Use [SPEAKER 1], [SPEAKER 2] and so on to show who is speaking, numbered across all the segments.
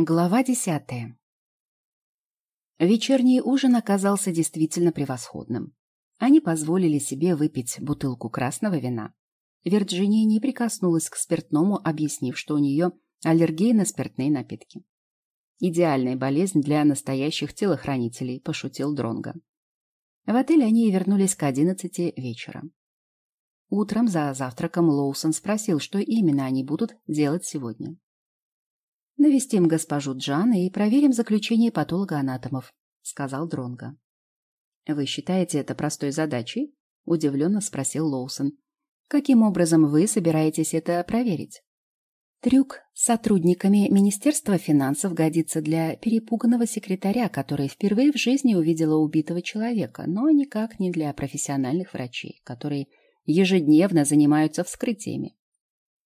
[SPEAKER 1] Глава десятая. Вечерний ужин оказался действительно превосходным. Они позволили себе выпить бутылку красного вина. Вирджиния не прикоснулась к спиртному, объяснив, что у нее аллергия на спиртные напитки. «Идеальная болезнь для настоящих телохранителей», – пошутил Дронго. В отель они вернулись к одиннадцати вечера. Утром за завтраком Лоусон спросил, что именно они будут делать сегодня. «Навестим госпожу Джан и проверим заключение патолога-анатомов», — сказал Дронго. «Вы считаете это простой задачей?» — удивленно спросил Лоусон. «Каким образом вы собираетесь это проверить?» Трюк с сотрудниками Министерства финансов годится для перепуганного секретаря, который впервые в жизни увидела убитого человека, но никак не для профессиональных врачей, которые ежедневно занимаются вскрытиями.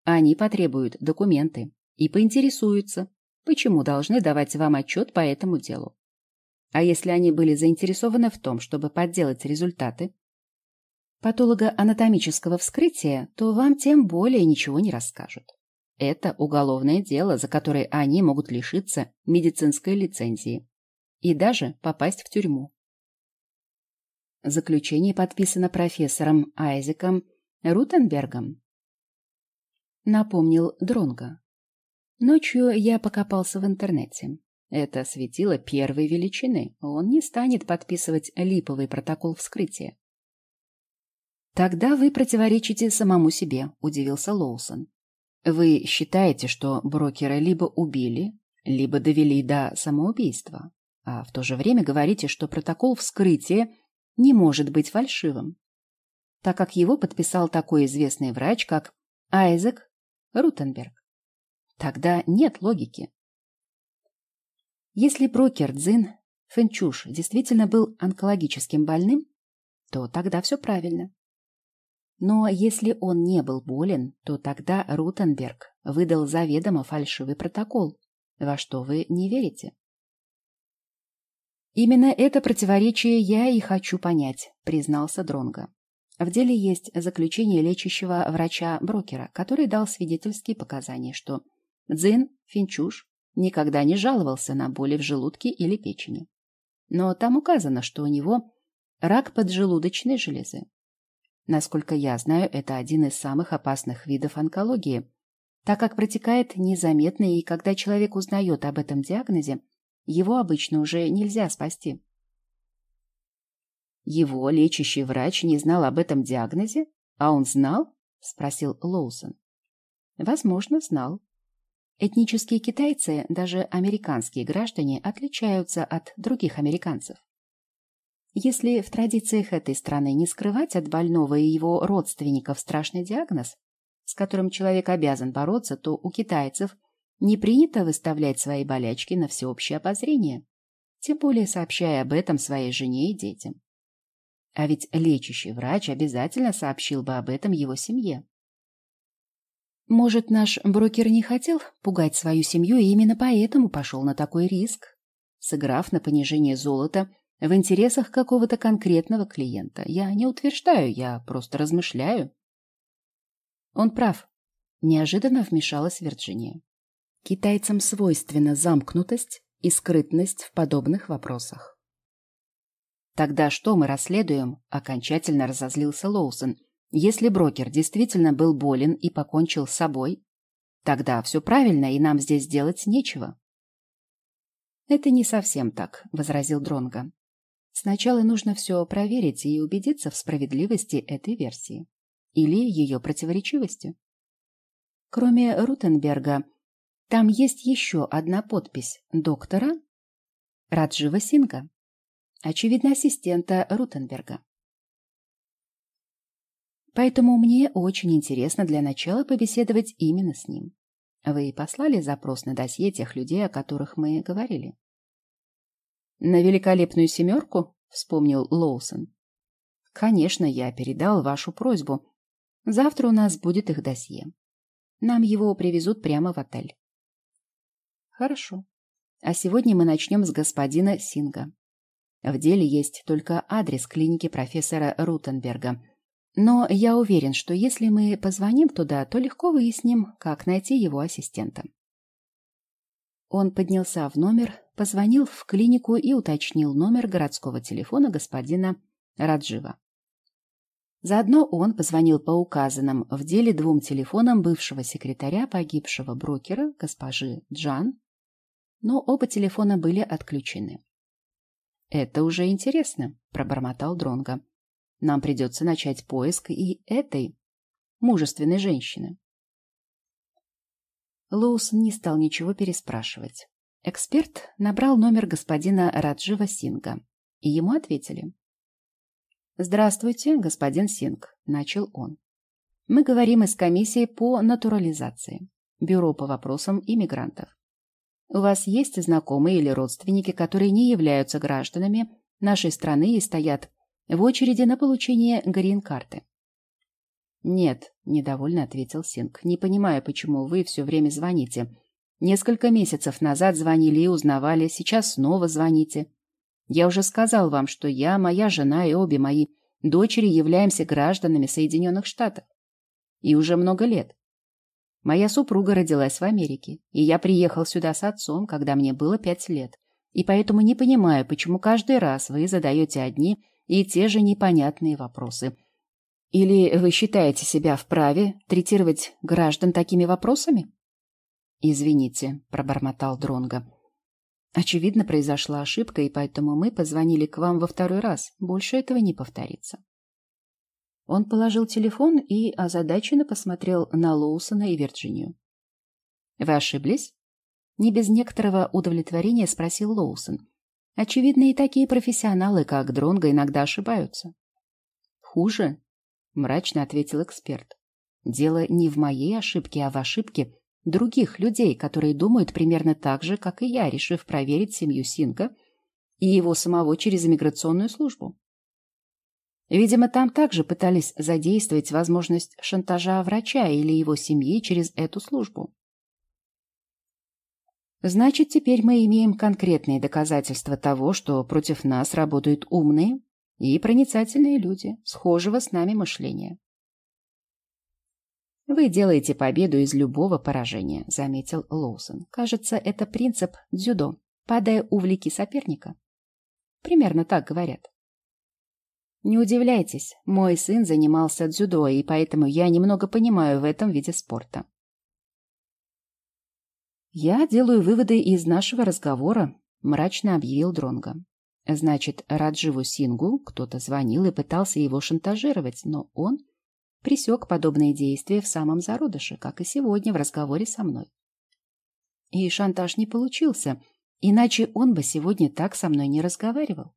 [SPEAKER 1] Они потребуют документы, и поинтересуются, почему должны давать вам отчет по этому делу. А если они были заинтересованы в том, чтобы подделать результаты патологоанатомического вскрытия, то вам тем более ничего не расскажут. Это уголовное дело, за которое они могут лишиться медицинской лицензии и даже попасть в тюрьму. Заключение подписано профессором Айзеком Рутенбергом. Напомнил Дронга. Ночью я покопался в интернете. Это светило первой величины. Он не станет подписывать липовый протокол вскрытия. «Тогда вы противоречите самому себе», — удивился Лоусон. «Вы считаете, что брокера либо убили, либо довели до самоубийства, а в то же время говорите, что протокол вскрытия не может быть фальшивым, так как его подписал такой известный врач, как Айзек Рутенберг. Тогда нет логики. Если брокер Цзин Фэнчуш действительно был онкологическим больным, то тогда все правильно. Но если он не был болен, то тогда Рутенберг выдал заведомо фальшивый протокол, во что вы не верите. Именно это противоречие я и хочу понять, признался Дронга. В деле есть заключение лечащего врача-брокера, который дал свидетельские показания, что Дзин Финчуш никогда не жаловался на боли в желудке или печени. Но там указано, что у него рак поджелудочной железы. Насколько я знаю, это один из самых опасных видов онкологии, так как протекает незаметно, и когда человек узнает об этом диагнозе, его обычно уже нельзя спасти. Его лечащий врач не знал об этом диагнозе, а он знал? — спросил Лоусон. Возможно, знал. Этнические китайцы, даже американские граждане, отличаются от других американцев. Если в традициях этой страны не скрывать от больного и его родственников страшный диагноз, с которым человек обязан бороться, то у китайцев не принято выставлять свои болячки на всеобщее обозрение, тем более сообщая об этом своей жене и детям. А ведь лечащий врач обязательно сообщил бы об этом его семье. Может, наш брокер не хотел пугать свою семью и именно поэтому пошел на такой риск, сыграв на понижение золота в интересах какого-то конкретного клиента. Я не утверждаю, я просто размышляю. Он прав. Неожиданно вмешалась Вирджиния. Китайцам свойственна замкнутость и скрытность в подобных вопросах. Тогда что мы расследуем? Окончательно разозлился Лоусон – если брокер действительно был болен и покончил с собой, тогда все правильно, и нам здесь делать нечего. Это не совсем так, возразил Дронга. Сначала нужно все проверить и убедиться в справедливости этой версии или ее противоречивости. Кроме Рутенберга, там есть еще одна подпись доктора Раджива Синга, очевидно, ассистента Рутенберга. Поэтому мне очень интересно для начала побеседовать именно с ним. Вы послали запрос на досье тех людей, о которых мы говорили? На великолепную семерку? Вспомнил Лоусон. Конечно, я передал вашу просьбу. Завтра у нас будет их досье. Нам его привезут прямо в отель. Хорошо. А сегодня мы начнем с господина Синга. В деле есть только адрес клиники профессора Рутенберга – но я уверен, что если мы позвоним туда, то легко выясним, как найти его ассистента. Он поднялся в номер, позвонил в клинику и уточнил номер городского телефона господина Раджива. Заодно он позвонил по указанным в деле двум телефонам бывшего секретаря погибшего брокера, госпожи Джан, но оба телефона были отключены. «Это уже интересно», — пробормотал Дронга. «Нам придется начать поиск и этой мужественной женщины». Лоусон не стал ничего переспрашивать. Эксперт набрал номер господина Раджива Синга, и ему ответили. «Здравствуйте, господин Синг», — начал он. «Мы говорим из комиссии по натурализации, бюро по вопросам иммигрантов. У вас есть знакомые или родственники, которые не являются гражданами нашей страны и стоят в очереди на получение грин-карты?» «Нет», — недовольно ответил Синг. «Не понимаю, почему вы все время звоните. Несколько месяцев назад звонили и узнавали, сейчас снова звоните. Я уже сказал вам, что я, моя жена и обе мои дочери являемся гражданами Соединенных Штатов. И уже много лет. Моя супруга родилась в Америке, и я приехал сюда с отцом, когда мне было пять лет. И поэтому не понимаю, почему каждый раз вы задаете одни и те же непонятные вопросы. Или вы считаете себя вправе третировать граждан такими вопросами? Извините, пробормотал Дронга. Очевидно, произошла ошибка, и поэтому мы позвонили к вам во второй раз. Больше этого не повторится. Он положил телефон и озадаченно посмотрел на Лоусона и Вирджинию. «Вы ошиблись?» Не без некоторого удовлетворения спросил Лоусон. «Очевидно, и такие профессионалы, как Дронго, иногда ошибаются». «Хуже?» — мрачно ответил эксперт. «Дело не в моей ошибке, а в ошибке других людей, которые думают примерно так же, как и я, решив проверить семью Синка и его самого через иммиграционную службу. Видимо, там также пытались задействовать возможность шантажа врача или его семьи через эту службу. Значит, теперь мы имеем конкретные доказательства того, что против нас работают умные и проницательные люди, схожего с нами мышления. «Вы делаете победу из любого поражения», — заметил Лоусон. «Кажется, это принцип дзюдо. Падая, увлеки соперника». Примерно так говорят. Не удивляйтесь, мой сын занимался дзюдо, и поэтому я немного понимаю в этом виде спорта. Я делаю выводы из нашего разговора, мрачно объявил Дронга. Значит, Радживу Сингу кто-то звонил и пытался его шантажировать, но он пресек подобные действия в самом зародыше, как и сегодня в разговоре со мной. И шантаж не получился, иначе он бы сегодня так со мной не разговаривал.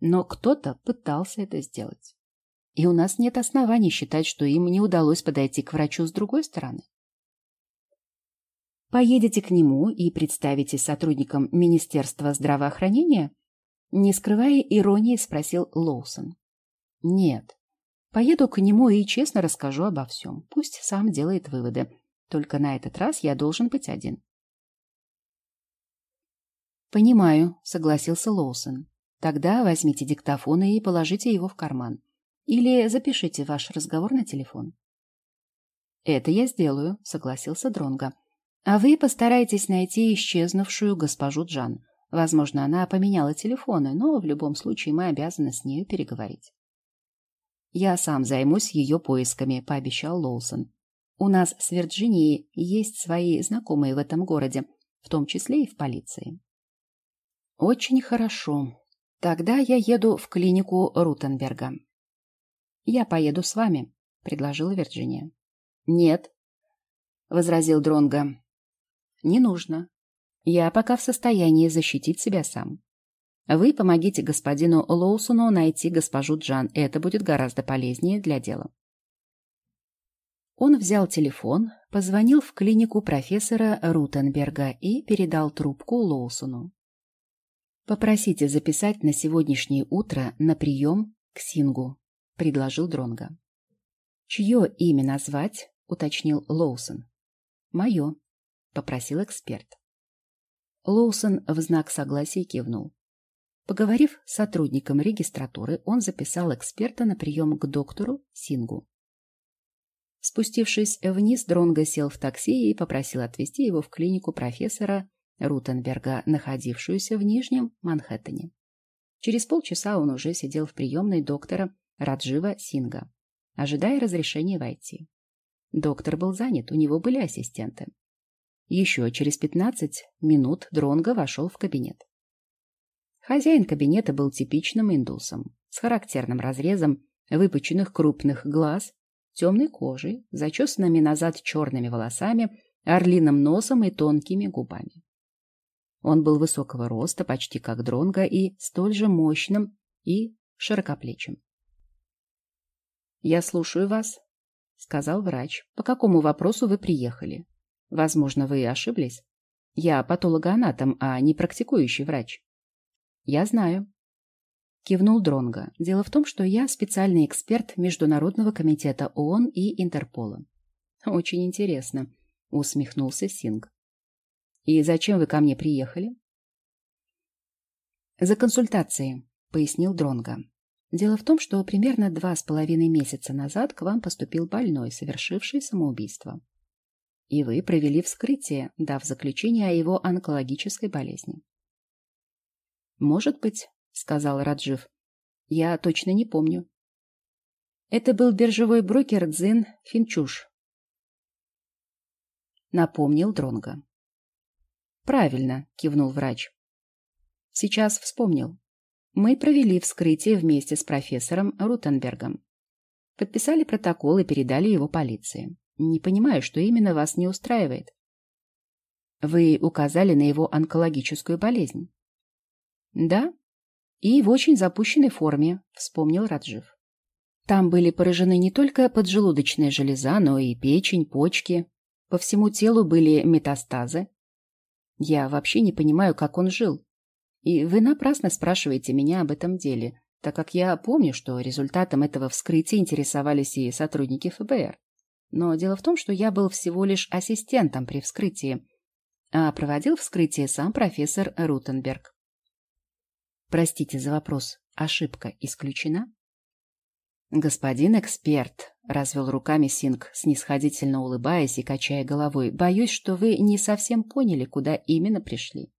[SPEAKER 1] Но кто-то пытался это сделать. И у нас нет оснований считать, что им не удалось подойти к врачу с другой стороны. Поедете к нему и представите сотрудникам Министерства здравоохранения? Не скрывая иронии, спросил Лоусон. Нет, Поеду к нему и честно расскажу обо всем. Пусть сам делает выводы. Только на этот раз я должен быть один. «Понимаю», — согласился Лоусон. «Тогда возьмите диктофон и положите его в карман. Или запишите ваш разговор на телефон». «Это я сделаю», — согласился Дронга. «А вы постарайтесь найти исчезнувшую госпожу Джан. Возможно, она поменяла телефоны, но в любом случае мы обязаны с нею переговорить». «Я сам займусь ее поисками», — пообещал Лоусон. «У нас с Вирджинией есть свои знакомые в этом городе, в том числе и в полиции». «Очень хорошо. Тогда я еду в клинику Рутенберга». «Я поеду с вами», — предложила Вирджиния. «Нет», — возразил Дронга. «Не нужно. Я пока в состоянии защитить себя сам. Вы помогите господину Лоусону найти госпожу Джан. Это будет гораздо полезнее для дела. Он взял телефон, позвонил в клинику профессора Рутенберга и передал трубку Лоусону. «Попросите записать на сегодняшнее утро на прием к Сингу», — предложил Дронга. «Чье имя назвать?» — уточнил Лоусон. «Мое», — попросил эксперт. Лоусон в знак согласия кивнул. Поговорив с сотрудником регистратуры, он записал эксперта на прием к доктору Сингу. Спустившись вниз, Дронго сел в такси и попросил отвезти его в клинику профессора Рутенберга, находившуюся в Нижнем Манхэттене. Через полчаса он уже сидел в приемной доктора Раджива Синга, ожидая разрешения войти. Доктор был занят, у него были ассистенты. Еще через пятнадцать минут Дронго вошел в кабинет. Хозяин кабинета был типичным индусом, с характерным разрезом выпученных крупных глаз, темной кожей, зачесанными назад черными волосами, орлиным носом и тонкими губами. Он был высокого роста, почти как Дронго, и столь же мощным и широкоплечим. «Я слушаю вас», — сказал врач. «По какому вопросу вы приехали? Возможно, вы ошиблись. Я патологоанатом, а не практикующий врач». «Я знаю», — кивнул Дронго. «Дело в том, что я специальный эксперт Международного комитета ООН и Интерпола». «Очень интересно», — усмехнулся Синг. «И зачем вы ко мне приехали?» «За консультацией», — пояснил Дронго. «Дело в том, что примерно два с половиной месяца назад к вам поступил больной, совершивший самоубийство. И вы провели вскрытие, дав заключение о его онкологической болезни». «Может быть», — сказал Раджив. «Я точно не помню». Это был биржевой брокер Дзин Финчуш. Напомнил Дронга. «Правильно», — кивнул врач. «Сейчас вспомнил. Мы провели вскрытие вместе с профессором Рутенбергом. Подписали протокол и передали его полиции. Не понимаю, что именно вас не устраивает. Вы указали на его онкологическую болезнь. Да, и в очень запущенной форме, вспомнил Раджив. Там были поражены не только поджелудочная железа, но и печень, почки. По всему телу были метастазы, я вообще не понимаю, как он жил. И вы напрасно спрашиваете меня об этом деле, так как я помню, что результатом этого вскрытия интересовались и сотрудники ФБР. Но дело в том, что я был всего лишь ассистентом при вскрытии, а проводил вскрытие сам профессор Рутенберг. Простите за вопрос, ошибка исключена? «Господин эксперт», — развел руками Синг, снисходительно улыбаясь и качая головой, «боюсь, что вы не совсем поняли, куда именно пришли.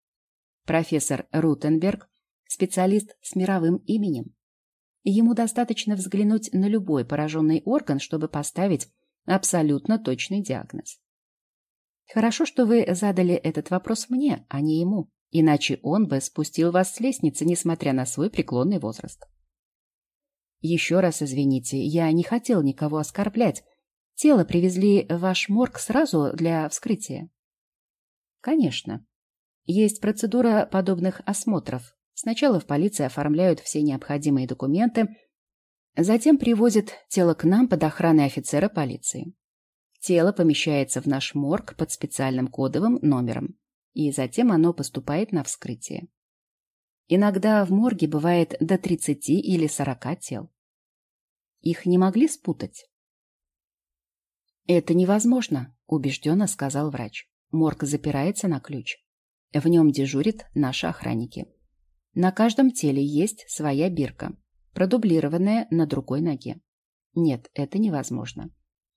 [SPEAKER 1] Профессор Рутенберг — специалист с мировым именем. Ему достаточно взглянуть на любой пораженный орган, чтобы поставить абсолютно точный диагноз. Хорошо, что вы задали этот вопрос мне, а не ему, иначе он бы спустил вас с лестницы, несмотря на свой преклонный возраст. Еще раз извините, я не хотел никого оскорблять. Тело привезли в ваш морг сразу для вскрытия. Конечно. Есть процедура подобных осмотров. Сначала в полиции оформляют все необходимые документы, затем привозят тело к нам под охраной офицера полиции. Тело помещается в наш морг под специальным кодовым номером, и затем оно поступает на вскрытие. Иногда в морге бывает до 30 или 40 тел. Их не могли спутать? «Это невозможно», — убежденно сказал врач. «Морг запирается на ключ. В нем дежурят наши охранники. На каждом теле есть своя бирка, продублированная на другой ноге. Нет, это невозможно.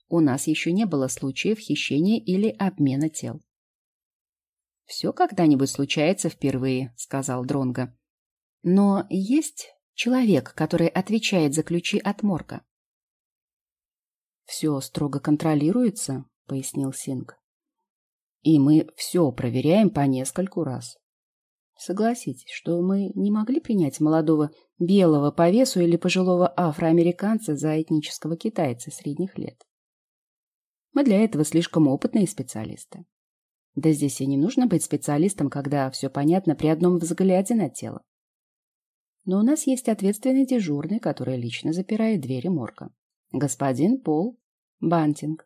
[SPEAKER 1] У нас еще не было случаев хищения или обмена тел. «Все когда-нибудь случается впервые», — сказал Дронго. Но есть человек, который отвечает за ключи от морга. «Все строго контролируется», — пояснил Синг. «И мы все проверяем по нескольку раз. Согласитесь, что мы не могли принять молодого белого по весу или пожилого афроамериканца за этнического китайца средних лет. Мы для этого слишком опытные специалисты. Да здесь и не нужно быть специалистом, когда все понятно при одном взгляде на тело. Но у нас есть ответственный дежурный, который лично запирает двери морга. Господин Пол Бантинг.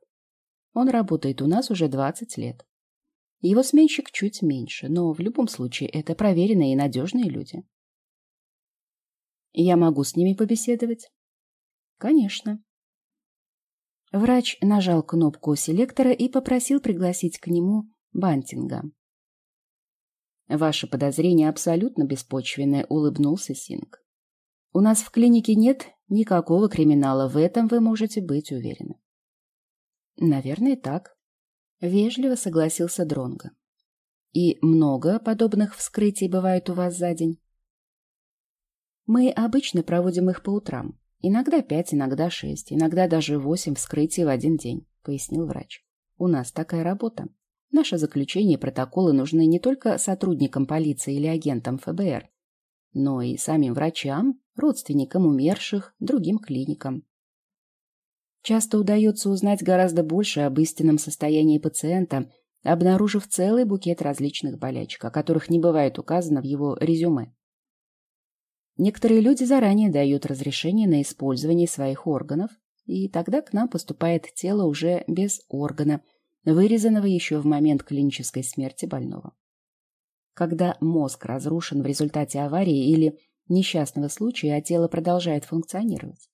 [SPEAKER 1] Он работает у нас уже 20 лет. Его сменщик чуть меньше, но в любом случае это проверенные и надежные люди. Я могу с ними побеседовать? Конечно. Врач нажал кнопку селектора и попросил пригласить к нему Бантинга. Ваше подозрение абсолютно беспочвенное, улыбнулся Синг. У нас в клинике нет никакого криминала, в этом вы можете быть уверены. Наверное, так. Вежливо согласился Дронго. И много подобных вскрытий бывает у вас за день? Мы обычно проводим их по утрам. Иногда пять, иногда шесть, иногда даже восемь вскрытий в один день, пояснил врач. У нас такая работа. Наши заключения и протоколы нужны не только сотрудникам полиции или агентам ФБР, но и самим врачам, родственникам умерших, другим клиникам. Часто удается узнать гораздо больше об истинном состоянии пациента, обнаружив целый букет различных болячек, о которых не бывает указано в его резюме. Некоторые люди заранее дают разрешение на использование своих органов, и тогда к нам поступает тело уже без органа, вырезанного еще в момент клинической смерти больного. Когда мозг разрушен в результате аварии или несчастного случая, а тело продолжает функционировать.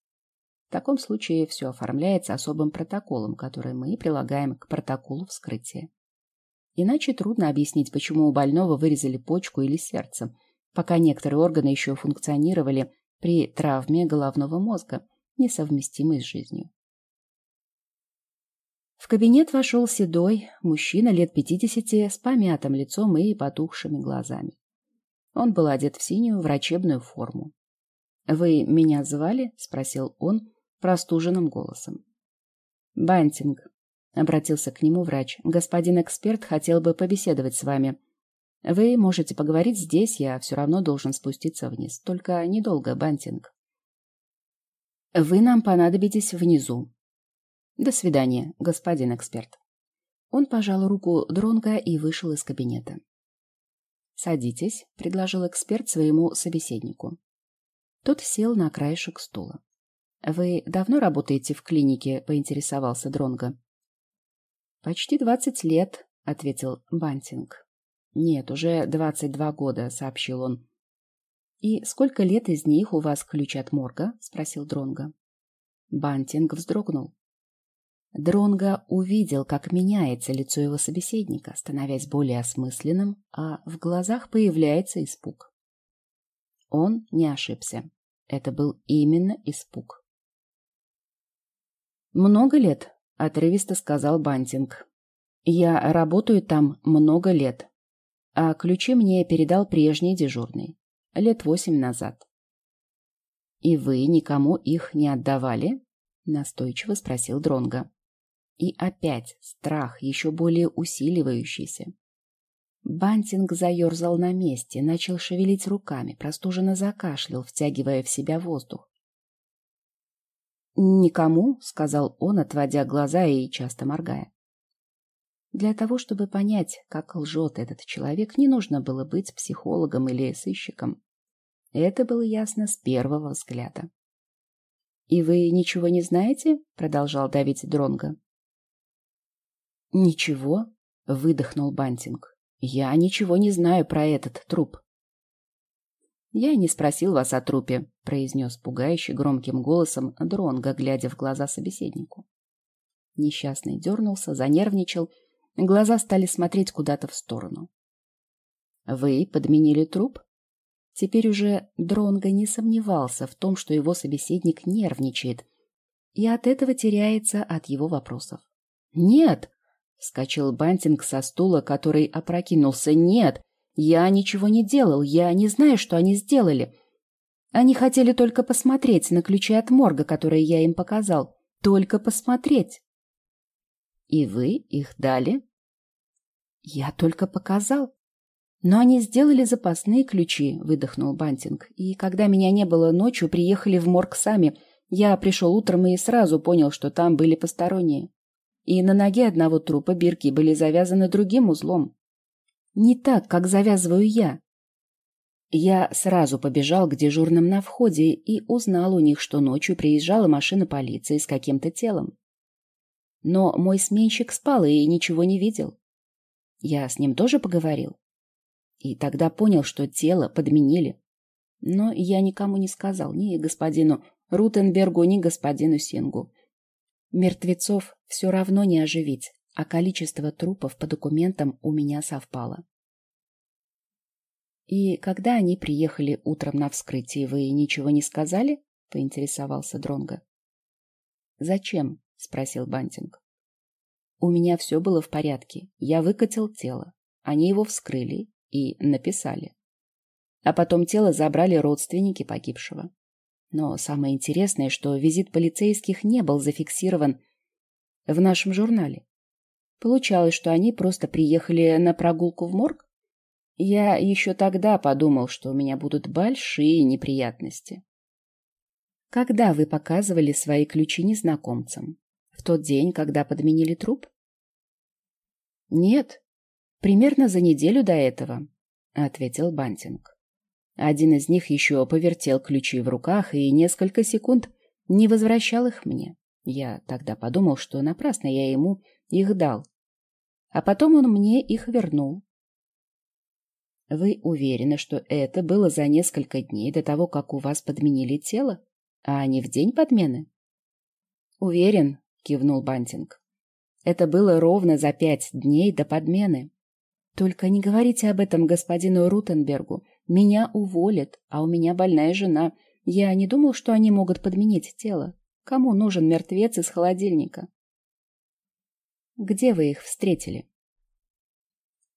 [SPEAKER 1] В таком случае все оформляется особым протоколом, который мы прилагаем к протоколу вскрытия. Иначе трудно объяснить, почему у больного вырезали почку или сердце, пока некоторые органы еще функционировали при травме головного мозга, несовместимой с жизнью. В кабинет вошел седой мужчина лет пятидесяти с помятым лицом и потухшими глазами. Он был одет в синюю врачебную форму. «Вы меня звали?» — спросил он, простуженным голосом. «Бантинг», — обратился к нему врач, — «господин эксперт хотел бы побеседовать с вами. Вы можете поговорить здесь, я все равно должен спуститься вниз. Только недолго, Бантинг». «Вы нам понадобитесь внизу». «До свидания, господин эксперт». Он пожал руку Дронга и вышел из кабинета. «Садитесь», — предложил эксперт своему собеседнику. Тот сел на краешек стула. Вы давно работаете в клинике? поинтересовался Дронго. Почти двадцать лет, ответил Бантинг. Нет, уже двадцать два года, сообщил он. И сколько лет из них у вас ключ от морга? спросил Дронго. Бантинг вздрогнул. Дронго увидел, как меняется лицо его собеседника, становясь более осмысленным, а в глазах появляется испуг. Он не ошибся. Это был именно испуг. «Много лет», — отрывисто сказал Бантинг. «Я работаю там много лет, а ключи мне передал прежний дежурный, лет восемь назад». «И вы никому их не отдавали?» — настойчиво спросил Дронга. И опять страх, еще более усиливающийся. Бантинг заерзал на месте, начал шевелить руками, простуженно закашлял, втягивая в себя воздух. «Никому», — сказал он, отводя глаза и часто моргая. Для того, чтобы понять, как лжет этот человек, не нужно было быть психологом или сыщиком. Это было ясно с первого взгляда. «И вы ничего не знаете?» — продолжал давить Дронга. «Ничего», — выдохнул Бантинг. «Я ничего не знаю про этот труп». «Я не спросил вас о трупе», — произнес пугающе громким голосом Дронго, глядя в глаза собеседнику. Несчастный дернулся, занервничал, глаза стали смотреть куда-то в сторону. «Вы подменили труп?» Теперь уже Дронго не сомневался в том, что его собеседник нервничает, и от этого теряется от его вопросов. «Нет!» — вскочил Бантинг со стула, который опрокинулся. «Нет! Я ничего не делал, я не знаю, что они сделали. Они хотели только посмотреть на ключи от морга, которые я им показал. Только посмотреть. И вы их дали? Я только показал. Но они сделали запасные ключи, выдохнул Бантинг. И когда меня не было ночью, приехали в морг сами. Я пришел утром и сразу понял, что там были посторонние. И на ноге одного трупа бирки были завязаны другим узлом. Не так, как завязываю я. Я сразу побежал к дежурным на входе и узнал у них, что ночью приезжала машина полиции с каким-то телом. Но мой сменщик спал и ничего не видел. Я с ним тоже поговорил. И тогда понял, что тело подменили. Но я никому не сказал, ни господину Рутенбергу, ни господину Сингу. Мертвецов все равно не оживить а количество трупов по документам у меня совпало. «И когда они приехали утром на вскрытие, вы ничего не сказали?» — поинтересовался Дронго. «Зачем?» — спросил Бантинг. У меня все было в порядке. Я выкатил тело. Они его вскрыли и написали. А потом тело забрали родственники погибшего. Но самое интересное, что визит полицейских не был зафиксирован в нашем журнале. Получалось, что они просто приехали на прогулку в морг? Я еще тогда подумал, что у меня будут большие неприятности. Когда вы показывали свои ключи незнакомцам? В тот день, когда подменили труп? Нет, примерно за неделю до этого, ответил Бантинг. Один из них еще повертел ключи в руках и несколько секунд не возвращал их мне. Я тогда подумал, что напрасно я ему их дал. А потом он мне их вернул. Вы уверены, что это было за несколько дней до того, как у вас подменили тело? а не в день подмены? Уверен, кивнул Бантинг. Это было ровно за пять дней до подмены. Только не говорите об этом господину Рутенбергу. Меня уволят, а у меня больная жена. Я не думал, что они могут подменить тело. Кому нужен мертвец из холодильника? Где вы их встретили?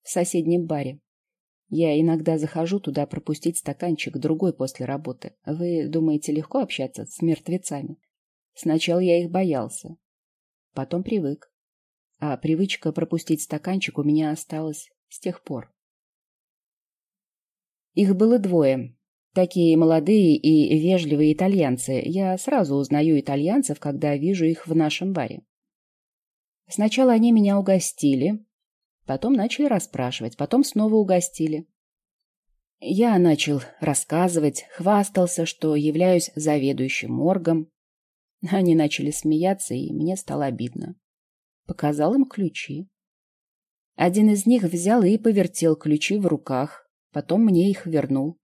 [SPEAKER 1] В соседнем баре. Я иногда захожу туда пропустить стаканчик другой после работы. Вы думаете, легко общаться с мертвецами? Сначала я их боялся. Потом привык. А привычка пропустить стаканчик у меня осталась с тех пор. Их было двое. Такие молодые и вежливые итальянцы. Я сразу узнаю итальянцев, когда вижу их в нашем баре. Сначала они меня угостили, Потом начали расспрашивать, потом снова угостили. Я начал рассказывать, хвастался, что являюсь заведующим моргом. Они начали смеяться, и мне стало обидно. Показал им ключи. Один из них взял и повертел ключи в руках, потом мне их вернул.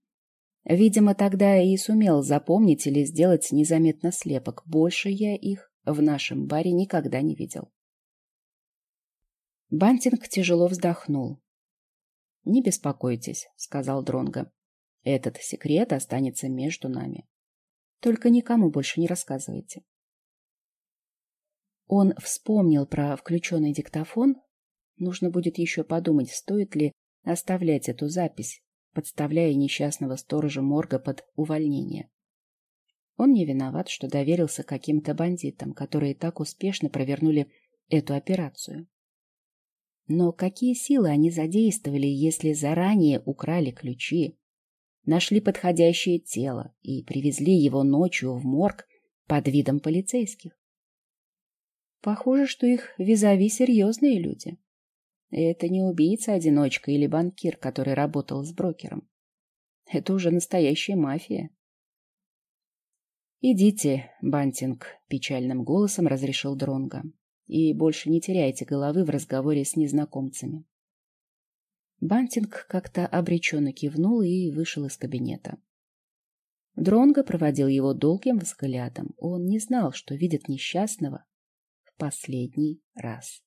[SPEAKER 1] Видимо, тогда и сумел запомнить или сделать незаметно слепок. Больше я их в нашем баре никогда не видел. Бантинг тяжело вздохнул. «Не беспокойтесь», — сказал Дронго. «Этот секрет останется между нами. Только никому больше не рассказывайте». Он вспомнил про включенный диктофон. Нужно будет еще подумать, стоит ли оставлять эту запись, подставляя несчастного сторожа морга под увольнение. Он не виноват, что доверился каким-то бандитам, которые так успешно провернули эту операцию. Но какие силы они задействовали, если заранее украли ключи, нашли подходящее тело и привезли его ночью в морг под видом полицейских? Похоже, что их визави серьезные люди. Это не убийца-одиночка или банкир, который работал с брокером. Это уже настоящая мафия. «Идите, Бантинг», — печальным голосом разрешил Дронга и больше не теряйте головы в разговоре с незнакомцами. Бантинг как-то обреченно кивнул и вышел из кабинета. Дронго проводил его долгим взглядом. Он не знал, что видит несчастного в последний раз.